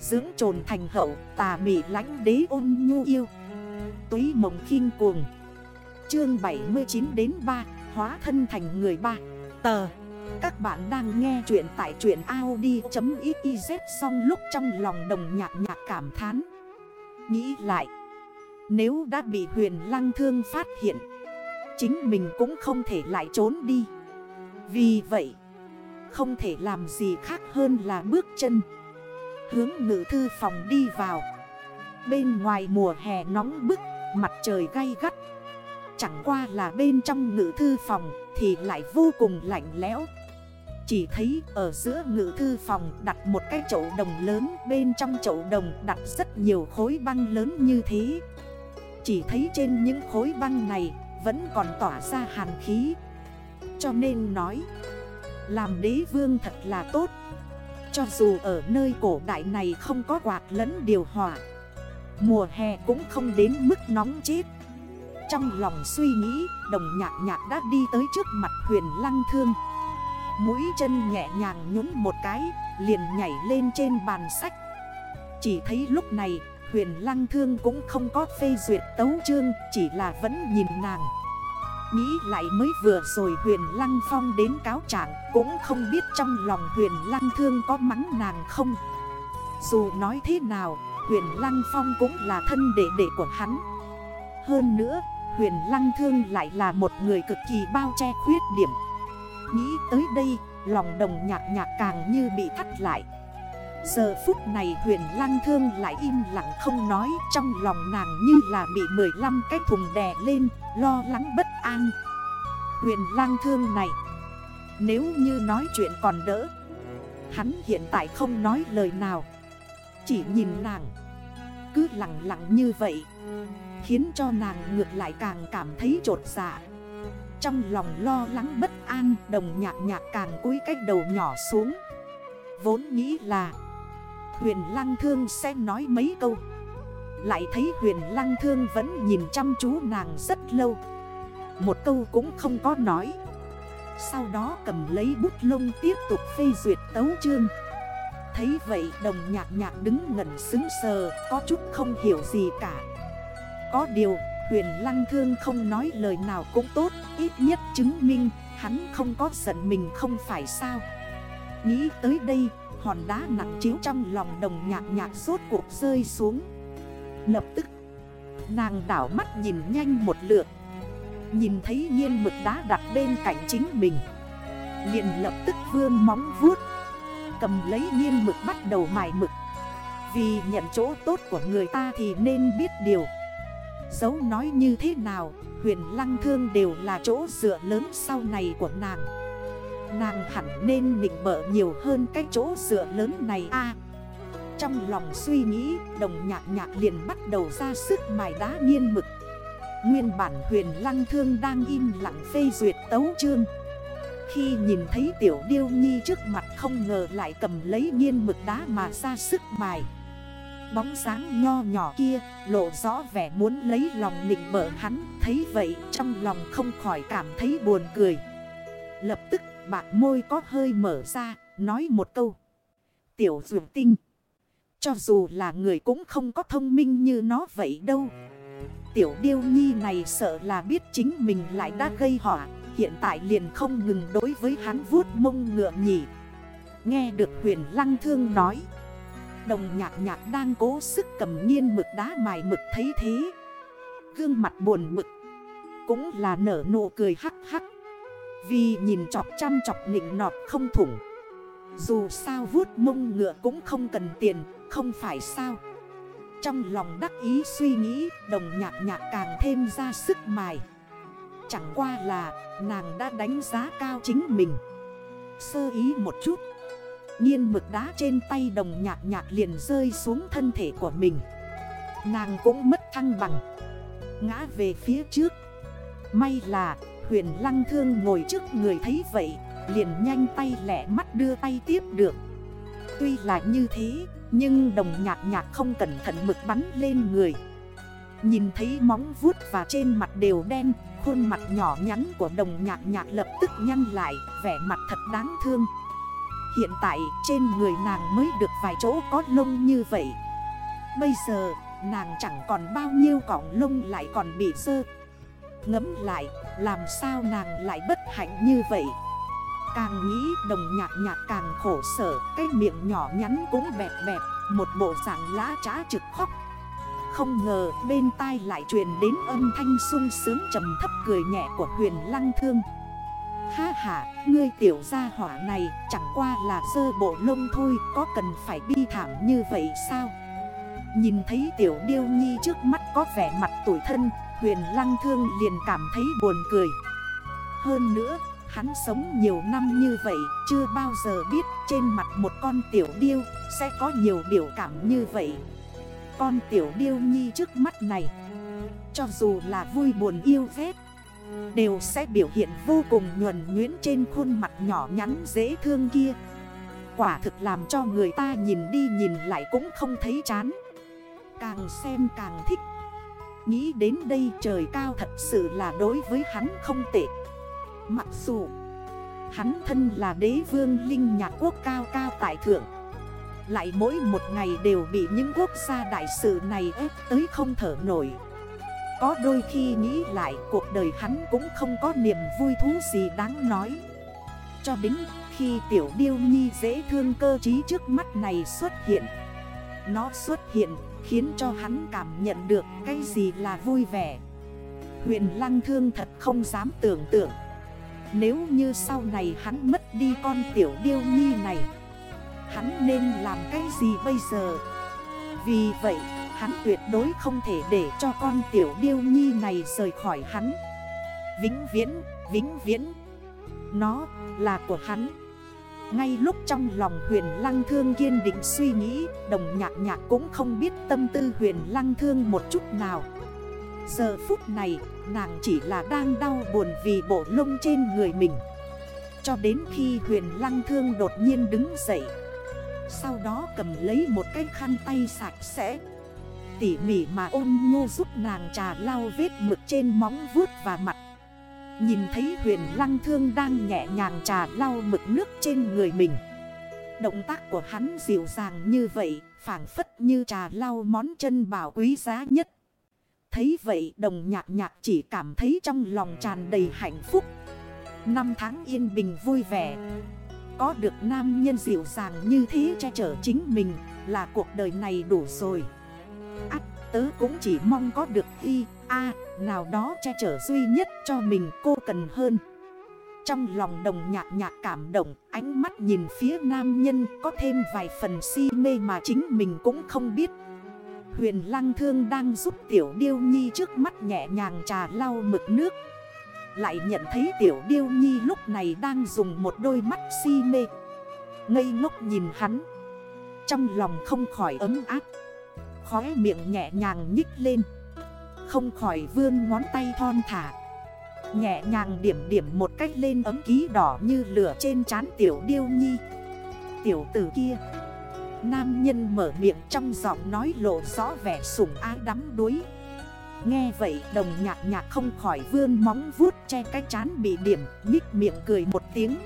Dưỡng trồn thành hậu, tà mị lánh đế ôn nhu yêu. Túy mộng khinh cuồng. Chương 79 đến 3 Hóa thân thành người ba. Tờ. Các bạn đang nghe chuyện tại chuyện Audi.xyz Xong lúc trong lòng đồng nhạc nhạc cảm thán. Nghĩ lại. Nếu đã bị huyền lăng thương phát hiện, Chính mình cũng không thể lại trốn đi. Vì vậy, Không thể làm gì khác hơn là bước chân. Hướng ngự thư phòng đi vào. Bên ngoài mùa hè nóng bức, Mặt trời gay gắt. Chẳng qua là bên trong ngự thư phòng Thì lại vô cùng lạnh lẽo. Chỉ thấy ở giữa ngự thư phòng đặt một cái chậu đồng lớn, Bên trong chậu đồng đặt rất nhiều khối băng lớn như thế. Chỉ thấy trên những khối băng này Vẫn còn tỏa ra hàn khí. Cho nên nói, Làm đế vương thật là tốt cho dù ở nơi cổ đại này không có quạt lẫn điều hòa, Mùa hè cũng không đến mức nóng chết. Trong lòng suy nghĩ, Đồng nhạc nhạc đã đi tới trước mặt huyền lăng thương. Mũi chân nhẹ nhàng nhún một cái, Liền nhảy lên trên bàn sách. Chỉ thấy lúc này, Huyền lăng thương cũng không có phê duyệt tấu chương, Chỉ là vẫn nhìn nàng. Nghĩ lại mới vừa rồi huyền lăng phong đến cáo trạng Cũng không biết trong lòng huyền lăng thương có mắng nàng không. Dù nói thế nào, huyền lăng phong cũng là thân đệ đệ của hắn. Hơn nữa, huyền lăng thương lại là một người cực kỳ bao che khuyết điểm. Nghĩ tới đây, lòng đồng nhạc nhạc càng như bị thắt lại. Giờ phút này huyền lăng thương lại im lặng không nói, Trong lòng nàng như là bị 15 cái thùng đè lên, Lo lắng bất an. Huyền lăng thương này, Nếu như nói chuyện còn đỡ, Hắn hiện tại không nói lời nào. Chỉ nhìn nàng, Cứ lặng lặng như vậy, Khiến cho nàng ngược lại càng cảm thấy trột dạ. Trong lòng lo lắng bất an, Đồng nhạc nhạc càng cúi cách đầu nhỏ xuống. Vốn nghĩ là Huyền Lăng Thương sẽ nói mấy câu. Lại thấy Huyền Lăng Thương vẫn nhìn chăm chú nàng rất lâu. Một câu cũng không có nói. Sau đó cầm lấy bút lông tiếp tục phê duyệt tấu chương. Thấy vậy đồng nhạc nhạc đứng ngẩn xứng sờ, Có chút không hiểu gì cả. Có điều, huyền lăng thương không nói lời nào cũng tốt, Ít nhất chứng minh hắn không có giận mình không phải sao. Nghĩ tới đây Hòn đá nặng chiếu trong lòng đồng nhạc nhạc suốt cuộc rơi xuống. Lập tức, Nàng đảo mắt nhìn nhanh một lượt. Nhìn thấy nhiên mực đá đặt bên cạnh chính mình. Liền lập tức vươn móng vuốt. Cầm lấy nhiên mực bắt đầu mài mực. Vì nhận chỗ tốt của người ta thì nên biết điều. Dấu nói như thế nào, Huyền lăng thương đều là chỗ dựa lớn sau này của nàng. Nàng hẳn nên nịnh bỡ nhiều hơn cái chỗ dựa lớn này a. Trong lòng suy nghĩ, đồng nhạc nhạc liền bắt đầu ra sức mài đá nghiên mực. Nguyên bản huyền lăng thương đang im lặng phê duyệt tấu chương. Khi nhìn thấy tiểu điêu nhi trước mặt không ngờ lại cầm lấy nghiên mực đá mà ra sức mài. Bóng sáng nho nhỏ kia lộ rõ vẻ muốn lấy lòng nịnh bỡ hắn, Thấy vậy trong lòng không khỏi cảm thấy buồn cười. Lập tức bạc môi có hơi mở ra, nói một câu. Tiểu dụ tinh. Cho dù là người cũng không có thông minh như nó vậy đâu. Tiểu điêu nhi này sợ là biết chính mình lại đã gây họa. Hiện tại liền không ngừng đối với hắn vuốt mông ngựa nhỉ. Nghe được huyền lăng thương nói. Đồng nhạc nhạc đang cố sức cầm nghiên mực đá mài mực thấy thế. Gương mặt buồn mực. Cũng là nở nụ cười hắc hắc. Vì nhìn chọc chăm chọc nịnh nọt không thủng. Dù sao vuốt mông ngựa cũng không cần tiền, Không phải sao? Trong lòng đắc ý suy nghĩ, Đồng nhạc nhạc càng thêm ra sức mài. Chẳng qua là nàng đã đánh giá cao chính mình. Sơ ý một chút. Nhiên mực đá trên tay đồng nhạc nhạc liền rơi xuống thân thể của mình. Nàng cũng mất thăng bằng. Ngã về phía trước. May là Huyền lăng thương ngồi trước người thấy vậy, Liền nhanh tay lẻ mắt đưa tay tiếp được. Tuy là như thế, Nhưng đồng nhạc nhạc không cẩn thận mực bắn lên người. Nhìn thấy móng vuốt và trên mặt đều đen, Khuôn mặt nhỏ nhắn của đồng nhạc nhạc lập tức nhăn lại, Vẻ mặt thật đáng thương. Hiện tại trên người nàng mới được vài chỗ có lông như vậy. Bây giờ, nàng chẳng còn bao nhiêu cọng lông lại còn bị sơ ngẫm lại làm sao nàng lại bất hạnh như vậy? Càng nghĩ đồng nhạc nhạc càng khổ sở Cái miệng nhỏ nhắn cũng bẹp bẹp Một bộ dạng lá trá trực khóc. Không ngờ bên tai lại truyền đến âm thanh sung sướng trầm thấp cười nhẹ của huyền lăng thương. Ha ha, ngươi tiểu gia hỏa này chẳng qua là sơ bộ lông thôi Có cần phải bi thảm như vậy sao? Nhìn thấy tiểu điêu nhi trước mắt có vẻ mặt tuổi thân Huyền lăng thương liền cảm thấy buồn cười. Hơn nữa, Hắn sống nhiều năm như vậy, Chưa bao giờ biết trên mặt một con tiểu điêu Sẽ có nhiều biểu cảm như vậy. Con tiểu điêu nhi trước mắt này, Cho dù là vui buồn yêu ghét Đều sẽ biểu hiện vô cùng nhuần nhuyễn trên khuôn mặt nhỏ nhắn dễ thương kia. Quả thực làm cho người ta nhìn đi nhìn lại cũng không thấy chán. Càng xem càng thích Nghĩ đến đây trời cao thật sự là đối với hắn không tệ. Mặc dù, hắn thân là đế vương linh nhạc quốc cao cao tại thượng. Lại mỗi một ngày đều bị những quốc gia đại sự này ép tới không thở nổi. Có đôi khi nghĩ lại cuộc đời hắn cũng không có niềm vui thú gì đáng nói. Cho đến khi tiểu điêu nhi dễ thương cơ trí trước mắt này xuất hiện, Nó xuất hiện khiến cho hắn cảm nhận được cái gì là vui vẻ. Huyền lăng thương thật không dám tưởng tượng. Nếu như sau này hắn mất đi con tiểu điêu nhi này Hắn nên làm cái gì bây giờ? Vì vậy hắn tuyệt đối không thể để cho con tiểu điêu nhi này rời khỏi hắn. Vĩnh viễn, vĩnh viễn Nó là của hắn. Ngay lúc trong lòng huyền lăng thương kiên định suy nghĩ, Đồng nhạc nhạc cũng không biết tâm tư huyền lăng thương một chút nào. Giờ phút này, nàng chỉ là đang đau buồn vì bộ lông trên người mình. Cho đến khi huyền lăng thương đột nhiên đứng dậy, Sau đó cầm lấy một cái khăn tay sạch sẽ, Tỉ mỉ mà ôn nhô giúp nàng trà lau vết mực trên móng vuốt và mặt Nhìn thấy huyền lăng thương đang nhẹ nhàng trà lau mực nước trên người mình. Động tác của hắn dịu dàng như vậy phản phất như trà lau món chân bảo quý giá nhất. Thấy vậy, đồng nhạc nhạc chỉ cảm thấy trong lòng tràn đầy hạnh phúc. Năm tháng yên bình vui vẻ. Có được nam nhân dịu dàng như thế che chở chính mình Là cuộc đời này đủ rồi. Ác tớ cũng chỉ mong có được y a, nào đó che chở duy nhất cho mình, cô cần hơn. Trong lòng đồng nhạc nhạc cảm động, Ánh mắt nhìn phía nam nhân, có thêm vài phần si mê mà chính mình cũng không biết. Huyền Lăng Thương đang giúp Tiểu Điêu Nhi trước mắt nhẹ nhàng trà lau mực nước. Lại nhận thấy Tiểu Điêu Nhi lúc này đang dùng một đôi mắt si mê. Ngây ngốc nhìn hắn. Trong lòng không khỏi ấm áp. Khóe miệng nhẹ nhàng nhích lên. Không khỏi vươn ngón tay thon thả. Nhẹ nhàng điểm điểm một cách lên ấm ký đỏ như lửa trên trán Tiểu Điêu Nhi. Tiểu tử kia. Nam nhân mở miệng trong giọng nói lộ rõ vẻ sủng ái đắm đuối. Nghe vậy, đồng nhạc nhạc không khỏi vươn móng vuốt che cái chán bị điểm, Nhích miệng cười một tiếng.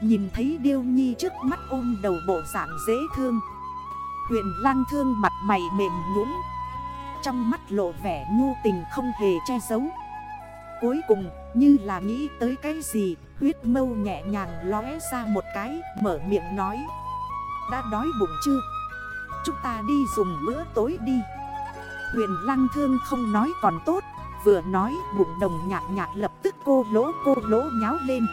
Nhìn thấy điêu nhi trước mắt ôm đầu bộ dạng dễ thương. Huyện lang thương mặt mày mềm nhũn. Trong mắt lộ vẻ nhu tình không hề che giấu. Cuối cùng, như là nghĩ tới cái gì, Huyết mâu nhẹ nhàng lóe ra một cái, Mở miệng nói. Đã đói bụng chưa? Chúng ta đi dùng bữa tối đi. Huyền lăng thương không nói còn tốt, Vừa nói bụng đồng nhạc nhạc lập tức cô lỗ cô lỗ nháo lên.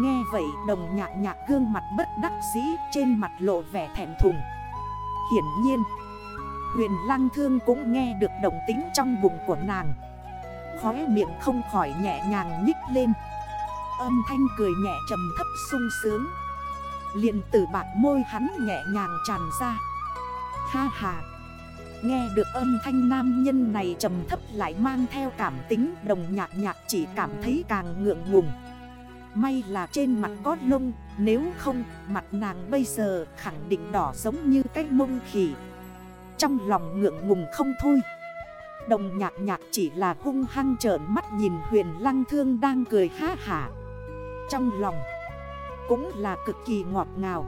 Nghe vậy, đồng nhạc nhạc gương mặt bất đắc dĩ, Trên mặt lộ vẻ thẻm thùng. Hiển nhiên Huyền lăng thương cũng nghe được động tính trong bụng của nàng. Khóe miệng không khỏi nhẹ nhàng nhích lên. Âm thanh cười nhẹ trầm thấp sung sướng. Liền từ bạc môi hắn nhẹ nhàng tràn ra. Ha ha! Nghe được âm thanh nam nhân này trầm thấp lại mang theo cảm tính Đồng nhạc nhạc chỉ cảm thấy càng ngượng ngùng. May là trên mặt có lông, Nếu không, mặt nàng bây giờ khẳng định đỏ giống như cái mông khỉ. Trong lòng ngượng ngùng không thôi. Đồng nhạc nhạc chỉ là hung hăng trởn mắt nhìn huyền lăng thương đang cười ha hả. Trong lòng cũng là cực kỳ ngọt ngào.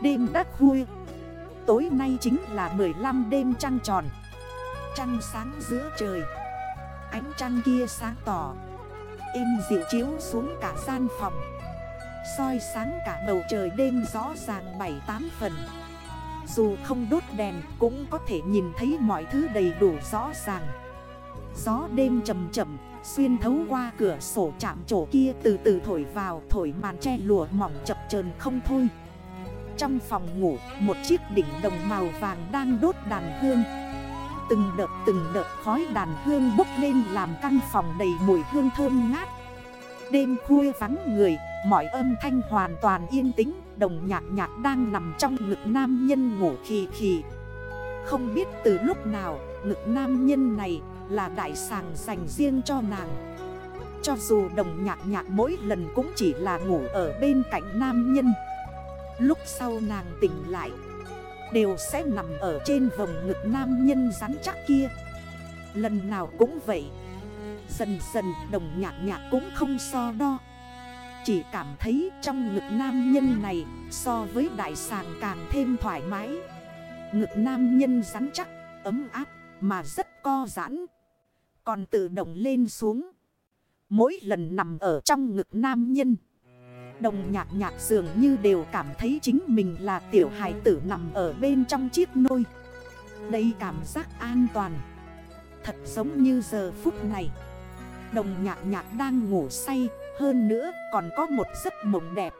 Đêm đã khuya, Tối nay chính là 15 đêm trăng tròn. Trăng sáng giữa trời, Ánh trăng kia sáng tỏ. Êm dịu chiếu xuống cả gian phòng, soi sáng cả bầu trời đêm rõ ràng 7-8 phần. Dù không đốt đèn, cũng có thể nhìn thấy mọi thứ đầy đủ rõ ràng. Gió đêm chầm chậm, Xuyên thấu qua cửa sổ chạm chỗ kia từ từ thổi vào, Thổi màn che lùa mỏng chập chờn không thôi. Trong phòng ngủ, Một chiếc đỉnh đồng màu vàng đang đốt đàn hương. Từng đợt từng đợt khói đàn hương bốc lên Làm căn phòng đầy mùi hương thơm ngát. Đêm khuya vắng người Mọi âm thanh hoàn toàn yên tĩnh, Đồng nhạc nhạc đang nằm trong ngực nam nhân ngủ khì khì. Không biết từ lúc nào, Ngực nam nhân này là đại sàng dành riêng cho nàng. Cho dù đồng nhạc nhạc mỗi lần cũng chỉ là ngủ ở bên cạnh nam nhân. Lúc sau nàng tỉnh lại, Đều sẽ nằm ở trên vòng ngực nam nhân rắn chắc kia. Lần nào cũng vậy, Dần dần đồng nhạc nhạc cũng không so đo. Chỉ cảm thấy trong ngực nam nhân này So với đại sàng càng thêm thoải mái. Ngực nam nhân rắn chắc, ấm áp Mà rất co giãn. Còn tự động lên xuống. Mỗi lần nằm ở trong ngực nam nhân Đồng nhạc nhạc dường như đều cảm thấy chính mình là tiểu hài tử nằm ở bên trong chiếc nôi. Đây cảm giác an toàn. Thật giống như giờ phút này Đồng nhạc nhạc đang ngủ say hơn nữa còn có một giấc mộng đẹp.